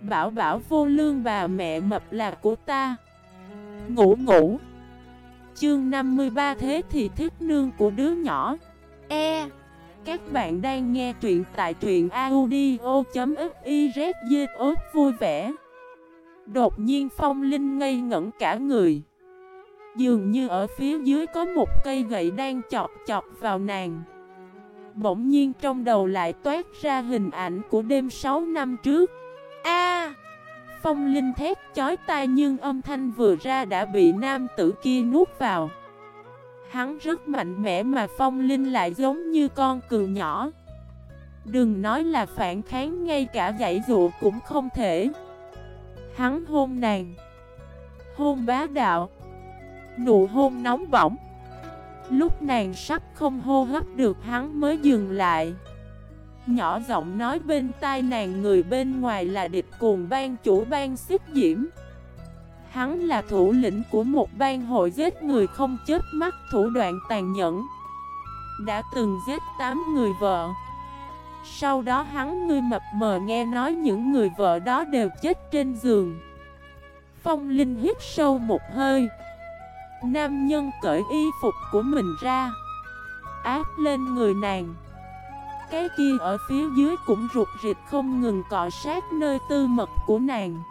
Bảo bảo vô lương bà mẹ mập là của ta. Ngủ ngủ. Chương 53 thế thì thích nương của đứa nhỏ. E. Các bạn đang nghe truyện tại truyện audio.xyz vui vẻ. Đột nhiên phong linh ngây ngẩn cả người. Dường như ở phía dưới có một cây gậy đang chọc chọc vào nàng. Bỗng nhiên trong đầu lại toát ra hình ảnh của đêm 6 năm trước. A. Phong Linh thét chói tai nhưng âm thanh vừa ra đã bị nam tử kia nuốt vào. Hắn rất mạnh mẽ mà Phong Linh lại giống như con cừu nhỏ. Đừng nói là phản kháng, ngay cả dãy dụ cũng không thể. Hắn hôn nàng. Hôn bá đạo. Nụ hôn nóng bỏng. Lúc nàng sắp không hô hấp được, hắn mới dừng lại. Nhỏ giọng nói bên tai nàng người bên ngoài là địch cùng ban chủ ban xích diễm. Hắn là thủ lĩnh của một ban hội giết người không chết mắt thủ đoạn tàn nhẫn. Đã từng giết 8 người vợ. Sau đó hắn ngươi mập mờ nghe nói những người vợ đó đều chết trên giường. Phong Linh hít sâu một hơi. Nam nhân cởi y phục của mình ra. Áp lên người nàng. Cái kia ở phía dưới cũng rụt rịt không ngừng cọ sát nơi tư mật của nàng.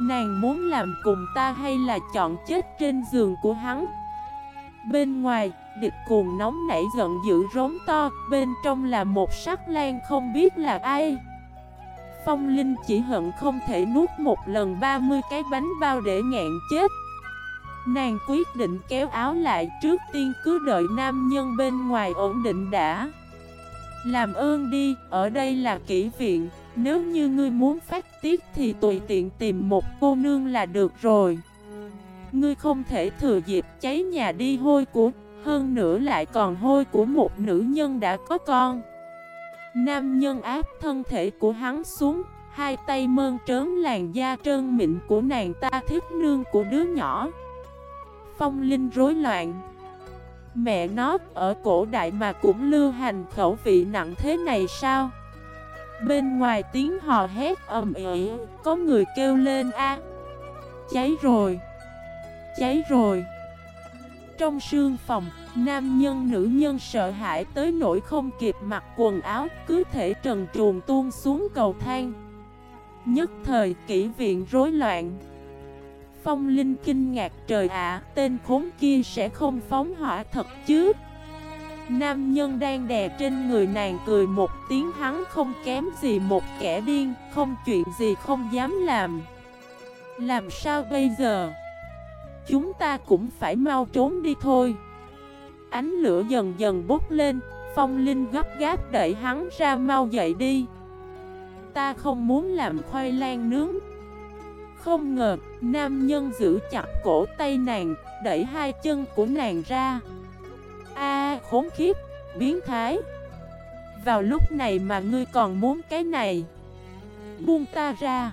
Nàng muốn làm cùng ta hay là chọn chết trên giường của hắn? Bên ngoài, địch cuồng nóng nảy giận dữ rống to Bên trong là một sắc lan không biết là ai. Phong Linh chỉ hận không thể nuốt một lần 30 cái bánh bao để ngạn chết. Nàng quyết định kéo áo lại trước tiên cứ đợi nam nhân bên ngoài ổn định đã. Làm ơn đi, ở đây là kỹ viện. Nếu như ngươi muốn phát tiết thì tùy tiện tìm một cô nương là được rồi. Ngươi không thể thừa dịp cháy nhà đi hôi của Hơn nữa lại còn hôi của một nữ nhân đã có con. Nam nhân áp thân thể của hắn xuống Hai tay mơn trớn làn da trơn mịn của nàng ta thiết nương của đứa nhỏ. Phong linh rối loạn. Mẹ nó, ở cổ đại mà cũng lưu hành khẩu vị nặng thế này sao? Bên ngoài tiếng hò hét ầm ĩ, Có người kêu lên a. Cháy rồi Cháy rồi. Trong sương phòng, Nam nhân, nữ nhân sợ hãi tới nỗi không kịp mặc quần áo, Cứ thể trần truồng tuôn xuống cầu thang. Nhất thời kỹ viện rối loạn. Phong Linh kinh ngạc trời ạ, tên khốn kia sẽ không phóng hỏa thật chứ? Nam nhân đang đè trên người nàng cười một tiếng hắn không kém gì một kẻ điên, không chuyện gì không dám làm. Làm sao bây giờ? Chúng ta cũng phải mau trốn đi thôi. Ánh lửa dần dần bốc lên, Phong Linh gấp gáp đẩy hắn ra mau dậy đi. Ta không muốn làm khoai lang nướng không ngờ, nam nhân giữ chặt cổ tay nàng, đẩy hai chân của nàng ra. A khốn khiếp, biến thái. Vào lúc này mà ngươi còn muốn cái này. Buông ta ra.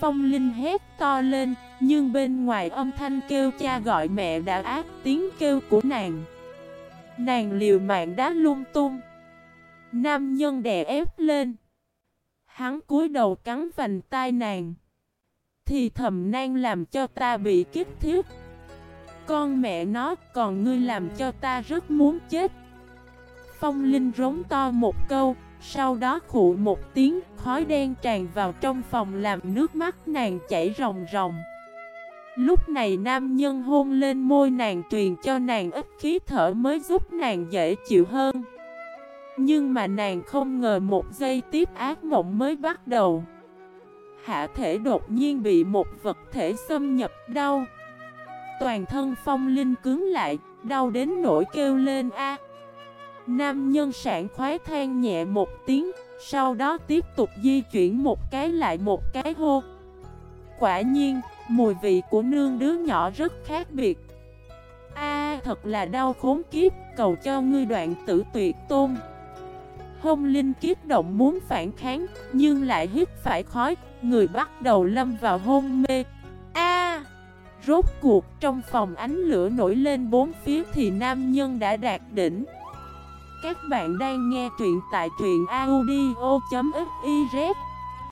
Phong Linh hét to lên Nhưng bên ngoài âm thanh kêu cha gọi mẹ đã ác tiếng kêu của nàng. Nàng liều mạng đá lung tung. Nam nhân đè ép lên. Hắn cúi đầu cắn vành tai nàng thì thầm nan làm cho ta bị kích thiết Con mẹ nó, còn ngươi làm cho ta rất muốn chết. Phong Linh rống to một câu, Sau đó khụ một tiếng, khói đen tràn vào trong phòng làm nước mắt nàng chảy ròng ròng. Lúc này nam nhân hôn lên môi nàng truyền cho nàng ít khí thở mới giúp nàng dễ chịu hơn. Nhưng mà nàng không ngờ một giây tiếp ác mộng mới bắt đầu hạ thể đột nhiên bị một vật thể xâm nhập đau. Toàn thân phong linh cứng lại, đau đến nỗi kêu lên a. Nam nhân sản khoái than nhẹ một tiếng, sau đó tiếp tục di chuyển một cái lại một cái hô. Quả nhiên, mùi vị của nương đứa nhỏ rất khác biệt. A thật là đau khốn kiếp, cầu cho ngươi đoạn tử tuyệt tôn. Hông Linh kiếp động muốn phản kháng, nhưng lại hít phải khói, người bắt đầu lâm vào hôn mê. A! rốt cuộc trong phòng ánh lửa nổi lên bốn phía thì nam nhân đã đạt đỉnh. Các bạn đang nghe truyện tại truyện audio.fif